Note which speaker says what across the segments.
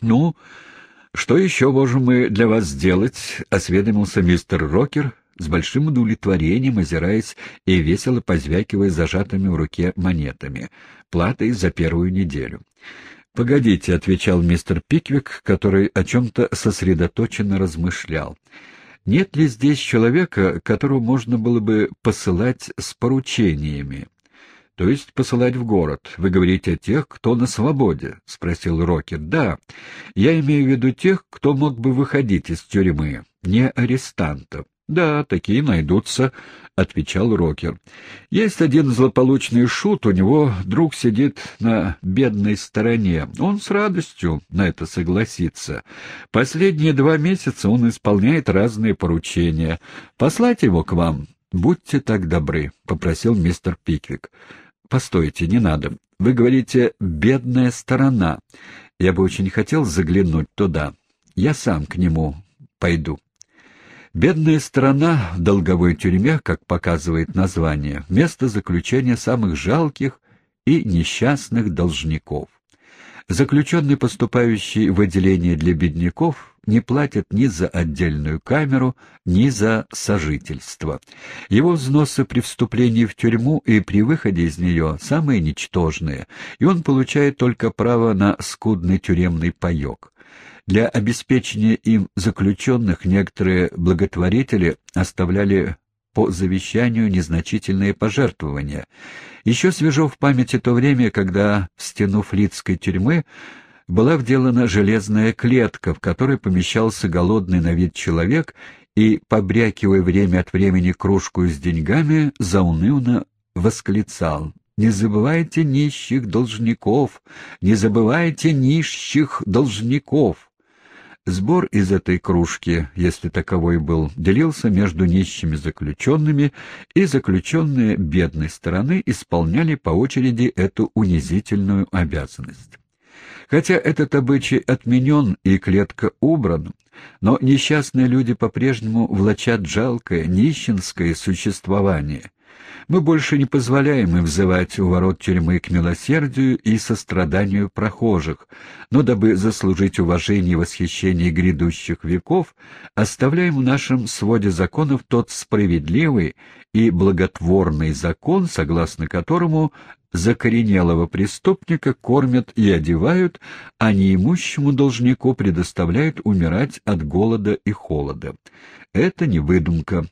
Speaker 1: «Ну, что еще можем мы для вас сделать?» — осведомился мистер Рокер с большим удовлетворением, озираясь и весело позвякивая зажатыми в руке монетами, платой за первую неделю. «Погодите», — отвечал мистер Пиквик, который о чем-то сосредоточенно размышлял. «Нет ли здесь человека, которого можно было бы посылать с поручениями?» «То есть посылать в город. Вы говорите о тех, кто на свободе?» — спросил Рокет. «Да. Я имею в виду тех, кто мог бы выходить из тюрьмы, не арестантов. «Да, такие найдутся», — отвечал Рокер. «Есть один злополучный шут, у него друг сидит на бедной стороне. Он с радостью на это согласится. Последние два месяца он исполняет разные поручения. Послать его к вам? Будьте так добры», — попросил мистер Пиквик. «Постойте, не надо. Вы говорите «бедная сторона». Я бы очень хотел заглянуть туда. Я сам к нему пойду». Бедная страна в долговой тюрьме, как показывает название, место заключения самых жалких и несчастных должников. Заключенный, поступающий в отделение для бедняков, не платит ни за отдельную камеру, ни за сожительство. Его взносы при вступлении в тюрьму и при выходе из нее самые ничтожные, и он получает только право на скудный тюремный паек. Для обеспечения им заключенных некоторые благотворители оставляли по завещанию незначительные пожертвования. Еще свежо в памяти то время, когда в стену флицкой тюрьмы была вделана железная клетка, в которой помещался голодный на вид человек и, побрякивая время от времени кружку с деньгами, заунывно восклицал «Не забывайте нищих должников! Не забывайте нищих должников!» Сбор из этой кружки, если таковой был, делился между нищими заключенными, и заключенные бедной стороны исполняли по очереди эту унизительную обязанность. Хотя этот обычай отменен и клетка убран, но несчастные люди по-прежнему влачат жалкое, нищенское существование, мы больше не позволяем им взывать у ворот тюрьмы к милосердию и состраданию прохожих, но дабы заслужить уважение и восхищение грядущих веков, оставляем в нашем своде законов тот справедливый и благотворный закон, согласно которому закоренелого преступника кормят и одевают, а неимущему должнику предоставляют умирать от голода и холода. Это не выдумка.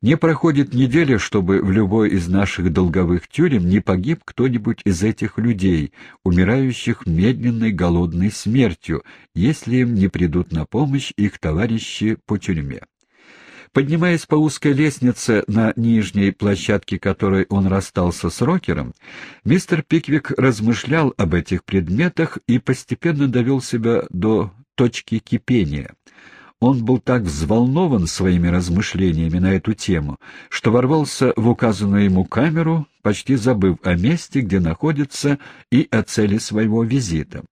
Speaker 1: Не проходит неделя, чтобы в любой из наших долговых тюрем не погиб кто-нибудь из этих людей, умирающих медленной голодной смертью, если им не придут на помощь их товарищи по тюрьме. Поднимаясь по узкой лестнице, на нижней площадке которой он расстался с Рокером, мистер Пиквик размышлял об этих предметах и постепенно довел себя до точки кипения. Он был так взволнован своими размышлениями на эту тему, что ворвался в указанную ему камеру, почти забыв о месте, где находится, и о цели своего визита.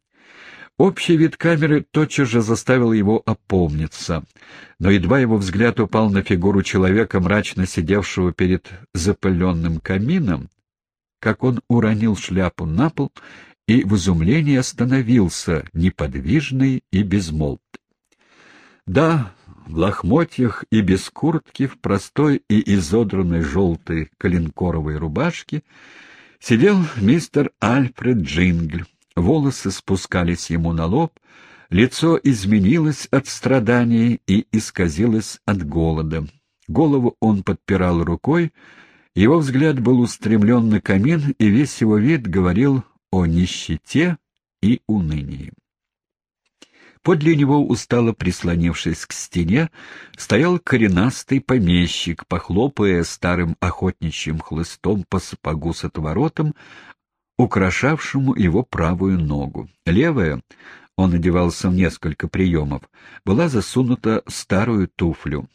Speaker 1: Общий вид камеры тотчас же заставил его опомниться, но едва его взгляд упал на фигуру человека, мрачно сидевшего перед запыленным камином, как он уронил шляпу на пол и в изумлении остановился, неподвижный и безмолвный. Да, в лохмотьях и без куртки, в простой и изодранной желтой коленкоровой рубашке сидел мистер Альфред Джингль, волосы спускались ему на лоб, лицо изменилось от страданий и исказилось от голода. Голову он подпирал рукой, его взгляд был устремлен на камин, и весь его вид говорил о нищете и унынии. Подле него, устало прислонившись к стене, стоял коренастый помещик, похлопая старым охотничьим хлыстом по сапогу с отворотом, украшавшему его правую ногу. Левая, он одевался в несколько приемов, была засунута в старую туфлю.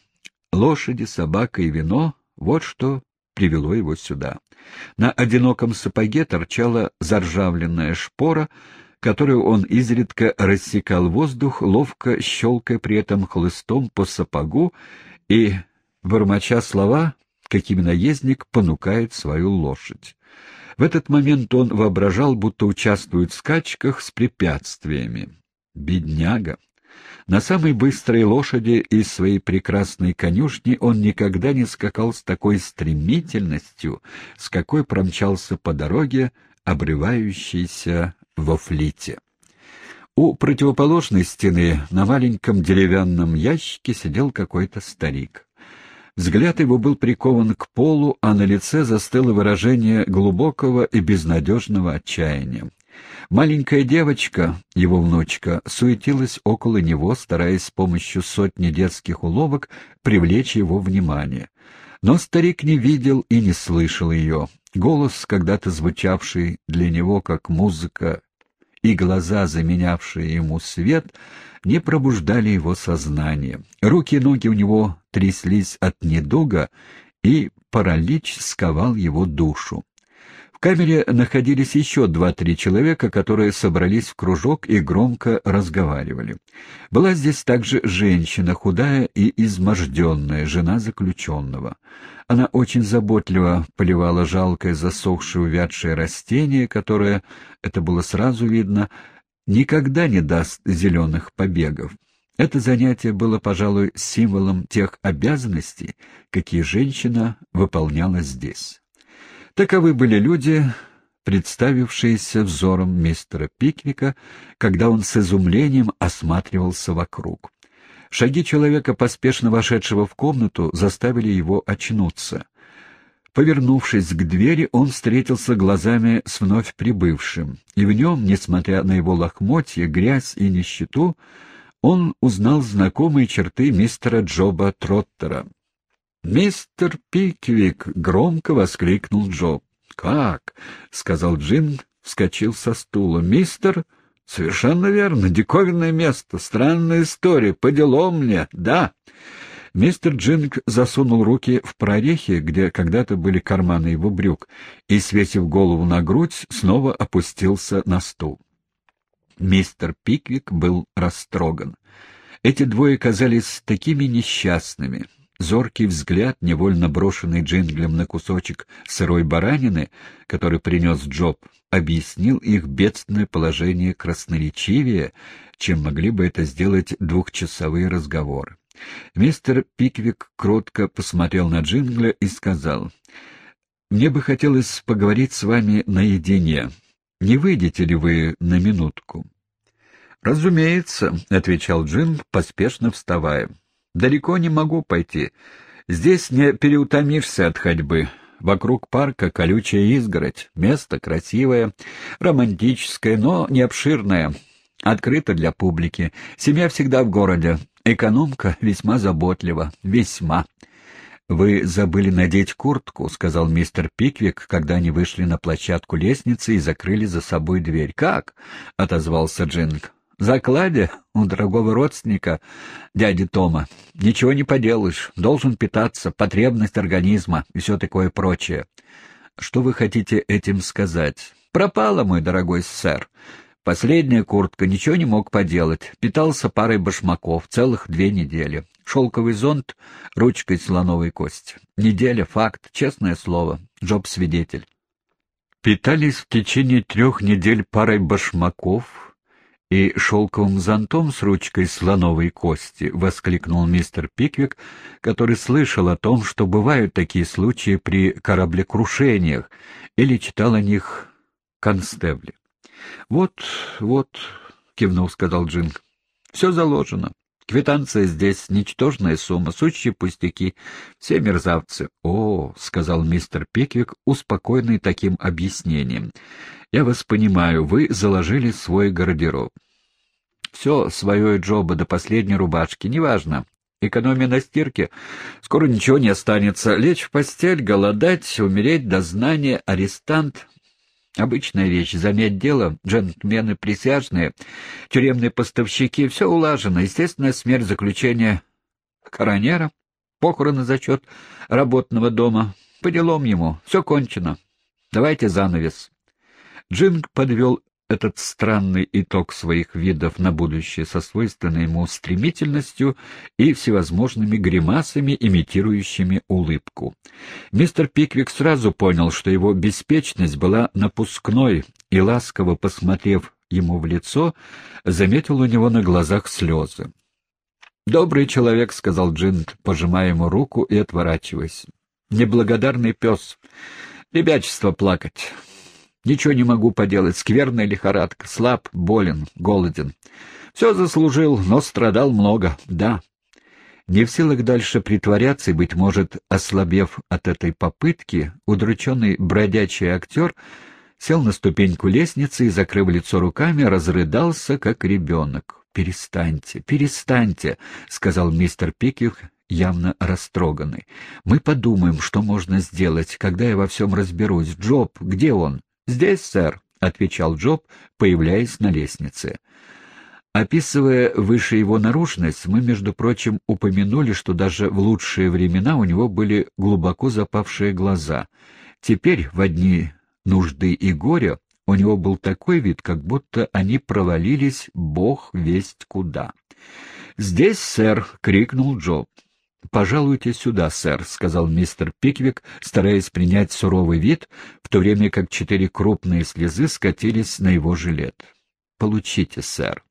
Speaker 1: Лошади, собака и вино — вот что привело его сюда. На одиноком сапоге торчала заржавленная шпора, которую он изредка рассекал воздух, ловко щелкая при этом хлыстом по сапогу и, бормоча слова, какими наездник понукает свою лошадь. В этот момент он воображал, будто участвует в скачках с препятствиями. Бедняга! На самой быстрой лошади из своей прекрасной конюшни он никогда не скакал с такой стремительностью, с какой промчался по дороге, обрывающейся во флите. У противоположной стены на маленьком деревянном ящике сидел какой-то старик. Взгляд его был прикован к полу, а на лице застыло выражение глубокого и безнадежного отчаяния. Маленькая девочка, его внучка, суетилась около него, стараясь с помощью сотни детских уловок привлечь его внимание. Но старик не видел и не слышал ее. Голос, когда-то звучавший для него как музыка, и глаза, заменявшие ему свет, не пробуждали его сознание. Руки и ноги у него тряслись от недуга, и паралич сковал его душу. Камере находились еще два-три человека, которые собрались в кружок и громко разговаривали. Была здесь также женщина, худая и изможденная, жена заключенного. Она очень заботливо поливала жалкое засохшее увядшее растение, которое, это было сразу видно, никогда не даст зеленых побегов. Это занятие было, пожалуй, символом тех обязанностей, какие женщина выполняла здесь. Таковы были люди, представившиеся взором мистера Пиквика, когда он с изумлением осматривался вокруг. Шаги человека, поспешно вошедшего в комнату, заставили его очнуться. Повернувшись к двери, он встретился глазами с вновь прибывшим, и в нем, несмотря на его лохмотья, грязь и нищету, он узнал знакомые черты мистера Джоба Троттера. «Мистер Пиквик!» — громко воскликнул Джо. «Как?» — сказал Джин, вскочил со стула. «Мистер...» «Совершенно верно. Диковинное место. Странная история. По делам мне. Да». Мистер Джинг засунул руки в прорехи, где когда-то были карманы его брюк, и, свесив голову на грудь, снова опустился на стул. Мистер Пиквик был растроган. Эти двое казались такими несчастными. Зоркий взгляд, невольно брошенный Джинглем на кусочек сырой баранины, который принес Джоб, объяснил их бедственное положение красноречивее, чем могли бы это сделать двухчасовые разговоры. Мистер Пиквик кротко посмотрел на Джингля и сказал, «Мне бы хотелось поговорить с вами наедине. Не выйдете ли вы на минутку?» «Разумеется», — отвечал Джин, поспешно вставая. Далеко не могу пойти. Здесь не переутомишься от ходьбы. Вокруг парка колючая изгородь. Место красивое, романтическое, но не обширное. Открыто для публики. Семья всегда в городе. Экономка весьма заботлива. Весьма. «Вы забыли надеть куртку», — сказал мистер Пиквик, когда они вышли на площадку лестницы и закрыли за собой дверь. «Как?» — отозвался Джинг закладе у дорогого родственника, дяди Тома. Ничего не поделаешь, должен питаться, потребность организма и все такое прочее. Что вы хотите этим сказать? Пропала, мой дорогой сэр. Последняя куртка ничего не мог поделать. Питался парой башмаков целых две недели. Шелковый зонт ручкой слоновой кости. Неделя, факт, честное слово. Джоб свидетель. Питались в течение трех недель парой башмаков, и шелковым зонтом с ручкой слоновой кости, — воскликнул мистер Пиквик, который слышал о том, что бывают такие случаи при кораблекрушениях, или читал о них констебли. — Вот, вот, — кивнул, — сказал Джинг, — все заложено. Квитанция здесь — ничтожная сумма, сущие пустяки, все мерзавцы. — О, — сказал мистер Пиквик, успокоенный таким объяснением, — я вас понимаю, вы заложили свой гардероб. Все свое джоба до последней рубашки, неважно. Экономия на стирке. Скоро ничего не останется. Лечь в постель, голодать, умереть до знания, арестант Обычная вещь. Заметь дело, джентльмены присяжные, тюремные поставщики, все улажено. Естественная смерть заключения коронера, похороны за счет работного дома. По делам ему. Все кончено. Давайте занавес. Джинг подвел этот странный итог своих видов на будущее со свойственной ему стремительностью и всевозможными гримасами, имитирующими улыбку. Мистер Пиквик сразу понял, что его беспечность была напускной, и, ласково посмотрев ему в лицо, заметил у него на глазах слезы. «Добрый человек», — сказал Джинт, пожимая ему руку и отворачиваясь. «Неблагодарный пес. Ребячество плакать. Ничего не могу поделать. Скверная лихорадка. Слаб, болен, голоден. Все заслужил, но страдал много, да». Не в силах дальше притворяться и, быть может, ослабев от этой попытки, удрученный бродячий актер сел на ступеньку лестницы и, закрыв лицо руками, разрыдался, как ребенок. «Перестаньте, перестаньте», — сказал мистер Пиких, явно растроганный. «Мы подумаем, что можно сделать, когда я во всем разберусь. Джоб, где он?» «Здесь, сэр», — отвечал Джоб, появляясь на лестнице. Описывая выше его наружность, мы, между прочим, упомянули, что даже в лучшие времена у него были глубоко запавшие глаза. Теперь, в одни нужды и горя, у него был такой вид, как будто они провалились бог весть куда. «Здесь, сэр!» — крикнул Джоб. «Пожалуйте сюда, сэр», — сказал мистер Пиквик, стараясь принять суровый вид, в то время как четыре крупные слезы скатились на его жилет. «Получите, сэр».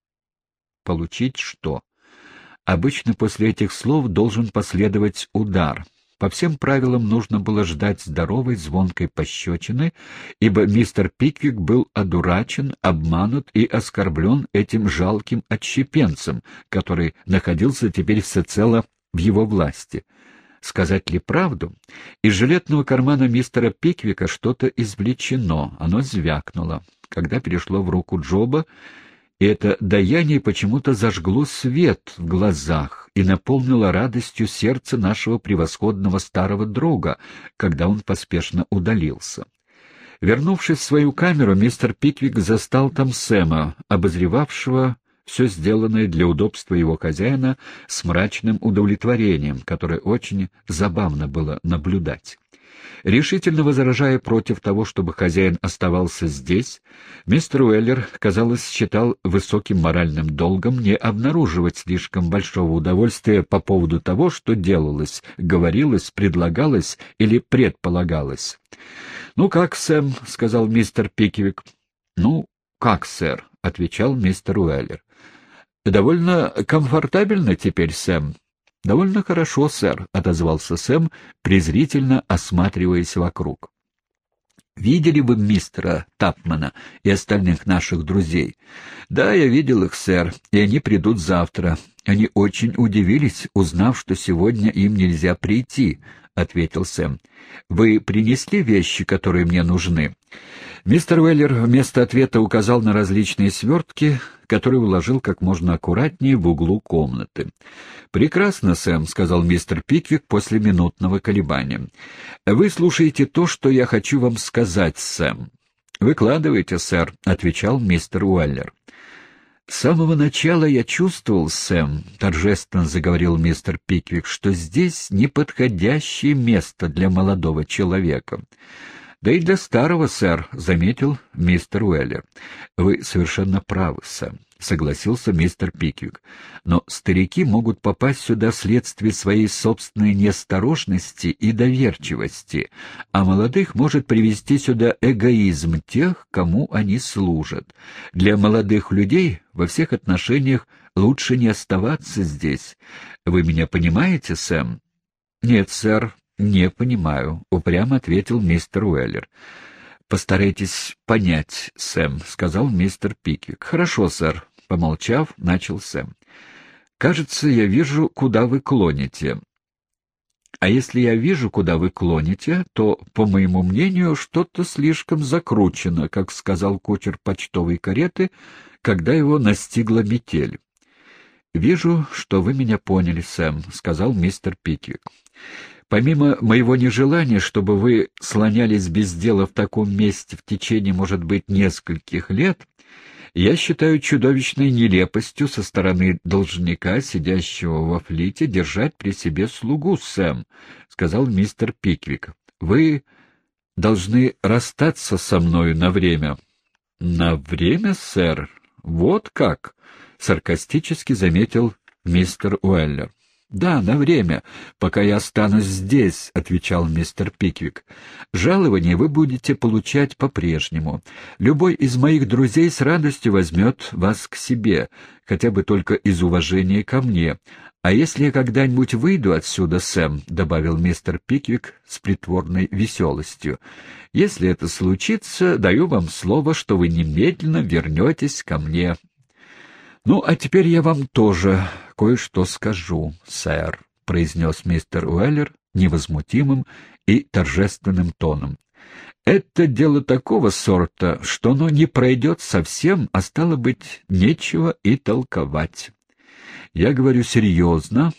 Speaker 1: «Получить что?» Обычно после этих слов должен последовать удар, по всем правилам нужно было ждать здоровой звонкой пощечины, ибо мистер Пиквик был одурачен, обманут и оскорблен этим жалким отщепенцем, который находился теперь всецело в его власти. Сказать ли правду? Из жилетного кармана мистера Пиквика что-то извлечено, оно звякнуло. Когда перешло в руку Джоба, и это даяние почему-то зажгло свет в глазах и наполнило радостью сердце нашего превосходного старого друга, когда он поспешно удалился. Вернувшись в свою камеру, мистер Пиквик застал там Сэма, обозревавшего все сделанное для удобства его хозяина с мрачным удовлетворением, которое очень забавно было наблюдать. Решительно возражая против того, чтобы хозяин оставался здесь, мистер Уэллер, казалось, считал высоким моральным долгом не обнаруживать слишком большого удовольствия по поводу того, что делалось, говорилось, предлагалось или предполагалось. «Ну как, Сэм?» — сказал мистер Пиквик. «Ну, как, сэр?» — отвечал мистер Уэллер. «Довольно комфортабельно теперь, Сэм. «Довольно хорошо, сэр», — отозвался Сэм, презрительно осматриваясь вокруг. «Видели вы мистера Тапмана и остальных наших друзей?» «Да, я видел их, сэр, и они придут завтра. Они очень удивились, узнав, что сегодня им нельзя прийти», — ответил Сэм. «Вы принесли вещи, которые мне нужны?» Мистер Уэллер вместо ответа указал на различные свертки, которые уложил как можно аккуратнее в углу комнаты. «Прекрасно, Сэм», — сказал мистер Пиквик после минутного колебания. «Вы слушаете то, что я хочу вам сказать, Сэм». «Выкладывайте, сэр», — отвечал мистер Уэллер. «С самого начала я чувствовал, Сэм, — торжественно заговорил мистер Пиквик, — что здесь неподходящее место для молодого человека. «Да и для старого, сэр», — заметил мистер Уэллер. «Вы совершенно правы, сэр», — согласился мистер Пиквик. «Но старики могут попасть сюда вследствие своей собственной неосторожности и доверчивости, а молодых может привести сюда эгоизм тех, кому они служат. Для молодых людей во всех отношениях лучше не оставаться здесь. Вы меня понимаете, Сэм?» «Нет, сэр», «Не понимаю», — упрямо ответил мистер Уэллер. «Постарайтесь понять, Сэм», — сказал мистер Пиквик. «Хорошо, сэр», — помолчав, начал Сэм. «Кажется, я вижу, куда вы клоните. А если я вижу, куда вы клоните, то, по моему мнению, что-то слишком закручено, как сказал кучер почтовой кареты, когда его настигла метель. «Вижу, что вы меня поняли, Сэм», — сказал мистер Пиквик. Помимо моего нежелания, чтобы вы слонялись без дела в таком месте в течение, может быть, нескольких лет, я считаю чудовищной нелепостью со стороны должника, сидящего во флите, держать при себе слугу, Сэм, — сказал мистер Пиквик. — Вы должны расстаться со мною на время. — На время, сэр? Вот как? — саркастически заметил мистер Уэллер. «Да, на время, пока я останусь здесь», — отвечал мистер Пиквик. «Жалование вы будете получать по-прежнему. Любой из моих друзей с радостью возьмет вас к себе, хотя бы только из уважения ко мне. А если я когда-нибудь выйду отсюда, Сэм», — добавил мистер Пиквик с притворной веселостью, — «если это случится, даю вам слово, что вы немедленно вернетесь ко мне». «Ну, а теперь я вам тоже кое-что скажу, сэр», — произнес мистер Уэллер невозмутимым и торжественным тоном. «Это дело такого сорта, что оно не пройдет совсем, а стало быть, нечего и толковать. Я говорю серьезно».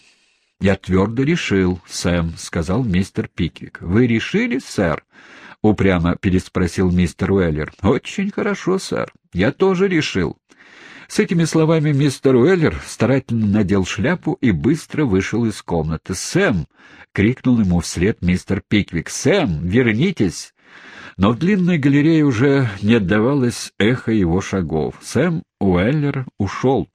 Speaker 1: «Я твердо решил, Сэм», — сказал мистер Пиквик. «Вы решили, сэр?» — упрямо переспросил мистер Уэллер. «Очень хорошо, сэр. Я тоже решил». С этими словами мистер Уэллер старательно надел шляпу и быстро вышел из комнаты. «Сэм!» — крикнул ему вслед мистер Пиквик. «Сэм, вернитесь!» Но в длинной галерее уже не отдавалось эхо его шагов. Сэм Уэллер ушел.